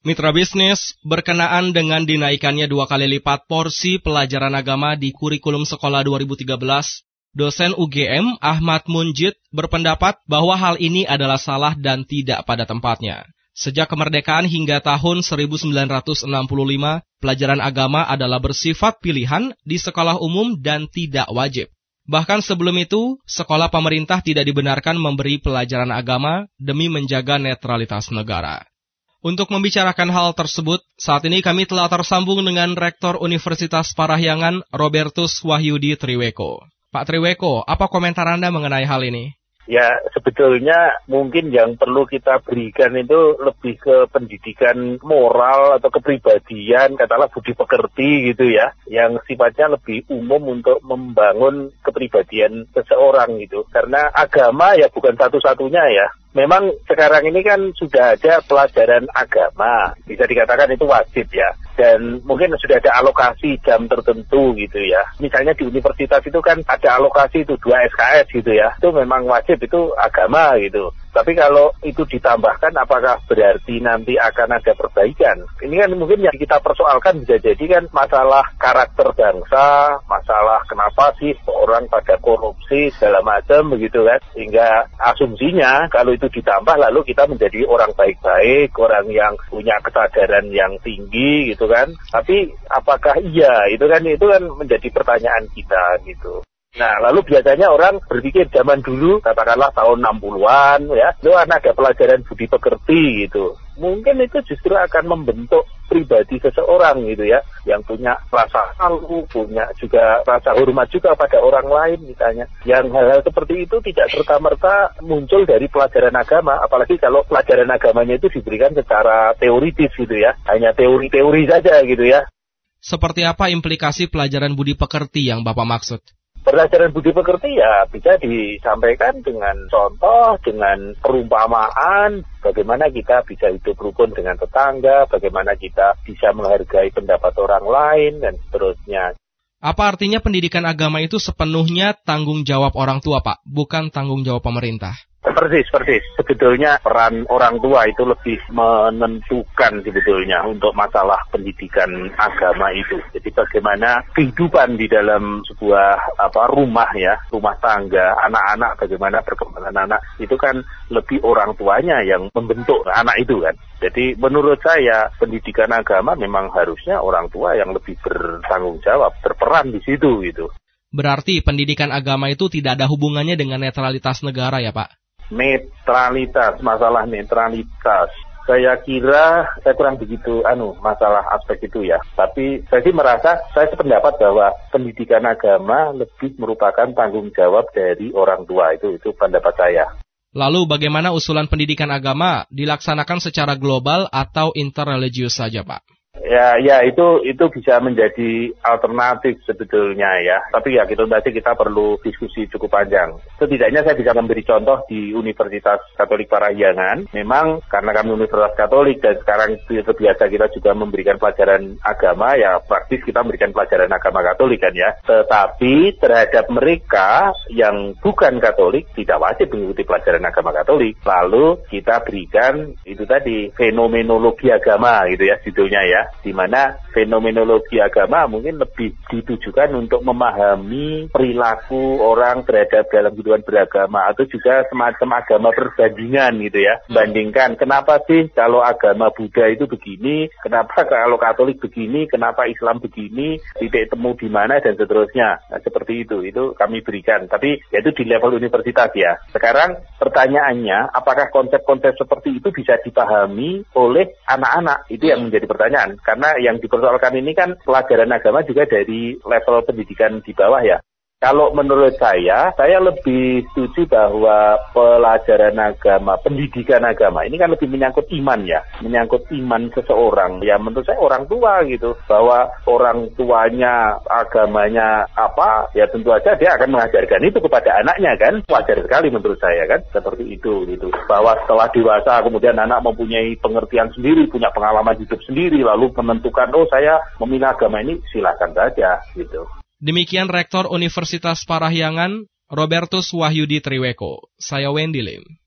Mitra bisnis, berkenaan dengan dinaikannya dua kali lipat porsi pelajaran agama di kurikulum sekolah 2013, dosen UGM Ahmad Munjid berpendapat bahwa hal ini adalah salah dan tidak pada tempatnya. Sejak kemerdekaan hingga tahun 1965, pelajaran agama adalah bersifat pilihan di sekolah umum dan tidak wajib. Bahkan sebelum itu, sekolah pemerintah tidak dibenarkan memberi pelajaran agama demi menjaga netralitas negara. Untuk membicarakan hal tersebut, saat ini kami telah tersambung dengan Rektor Universitas Parahyangan, Robertus Wahyudi Triweko. Pak Triweko, apa komentar Anda mengenai hal ini? Ya, sebetulnya mungkin yang perlu kita berikan itu lebih ke pendidikan moral atau kepribadian, katakanlah budi pekerti gitu ya, yang sifatnya lebih umum untuk membangun kepribadian seseorang gitu. Karena agama ya bukan satu-satunya ya, memang sekarang ini kan sudah ada pelajaran agama, bisa dikatakan itu wajib ya. Dan mungkin sudah ada alokasi jam tertentu gitu ya. Misalnya di universitas itu kan ada alokasi itu dua SKS gitu ya. Itu memang wajib itu agama gitu. Tapi kalau itu ditambahkan apakah berarti nanti akan ada perbaikan? Ini kan mungkin yang kita persoalkan bisa jadi kan masalah karakter bangsa, masalah kenapa sih orang pada korupsi segala macam begitu kan. Sehingga asumsinya kalau itu ditambah lalu kita menjadi orang baik-baik, orang yang punya kesadaran yang tinggi gitu kan. Tapi apakah iya? Itu kan itu kan menjadi pertanyaan kita gitu. Nah, lalu biasanya orang berpikir zaman dulu, katakanlah tahun 60-an, ya, itu kan ada pelajaran budi pekerti gitu. Mungkin itu justru akan membentuk pribadi seseorang gitu ya, yang punya rasa malu, punya juga rasa hormat juga pada orang lain misalnya. Yang hal-hal seperti itu tidak serta-merta muncul dari pelajaran agama, apalagi kalau pelajaran agamanya itu diberikan secara teoritis gitu ya, hanya teori-teori saja gitu ya. Seperti apa implikasi pelajaran budi pekerti yang Bapak maksud? Pelajaran budi pekerti ya bisa disampaikan dengan contoh, dengan perumpamaan, bagaimana kita bisa hidup rukun dengan tetangga, bagaimana kita bisa menghargai pendapat orang lain, dan seterusnya. Apa artinya pendidikan agama itu sepenuhnya tanggung jawab orang tua, Pak, bukan tanggung jawab pemerintah? Persis, persis. Sebetulnya peran orang tua itu lebih menentukan sebetulnya untuk masalah pendidikan agama itu. Jadi bagaimana kehidupan di dalam sebuah apa rumah ya, rumah tangga, anak-anak, bagaimana perkembangan anak itu kan lebih orang tuanya yang membentuk anak itu kan. Jadi menurut saya pendidikan agama memang harusnya orang tua yang lebih bertanggung jawab, berperan di situ gitu. Berarti pendidikan agama itu tidak ada hubungannya dengan netralitas negara ya Pak? Netralitas, masalah netralitas. Saya kira saya kurang begitu anu masalah aspek itu ya. Tapi saya sih merasa saya sependapat bahwa pendidikan agama lebih merupakan tanggung jawab dari orang tua itu itu pendapat saya. Lalu bagaimana usulan pendidikan agama dilaksanakan secara global atau interreligius saja, Pak? Ya, ya itu itu bisa menjadi alternatif sebetulnya ya. Tapi ya kita berarti kita perlu diskusi cukup panjang. Setidaknya saya bisa memberi contoh di Universitas Katolik Parahyangan. Memang karena kami Universitas Katolik dan sekarang terbiasa kita juga memberikan pelajaran agama ya praktis kita memberikan pelajaran agama Katolik kan ya. Tetapi terhadap mereka yang bukan Katolik tidak wajib mengikuti pelajaran agama Katolik. Lalu kita berikan itu tadi fenomenologi agama gitu ya judulnya ya di mana fenomenologi agama mungkin lebih ditujukan untuk memahami perilaku orang terhadap dalam kehidupan beragama atau juga semacam agama perbandingan gitu ya. Hmm. Bandingkan kenapa sih kalau agama Buddha itu begini, kenapa kalau Katolik begini, kenapa Islam begini, titik temu di mana dan seterusnya. Nah, seperti itu, itu kami berikan. Tapi yaitu di level universitas ya. Sekarang pertanyaannya, apakah konsep-konsep seperti itu bisa dipahami oleh anak-anak? Itu yang menjadi pertanyaan karena yang dipersoalkan ini kan pelajaran agama juga dari level pendidikan di bawah ya. Kalau menurut saya, saya lebih setuju bahwa pelajaran agama, pendidikan agama ini kan lebih menyangkut iman ya, menyangkut iman seseorang. Ya menurut saya orang tua gitu, bahwa orang tuanya agamanya apa, ya tentu saja dia akan mengajarkan itu kepada anaknya kan, wajar sekali menurut saya kan, seperti itu gitu. Bahwa setelah dewasa kemudian anak mempunyai pengertian sendiri, punya pengalaman hidup sendiri, lalu menentukan oh saya memilih agama ini silakan saja gitu. Demikian Rektor Universitas Parahyangan, Robertus Wahyudi Triweko. Saya Wendy Lim.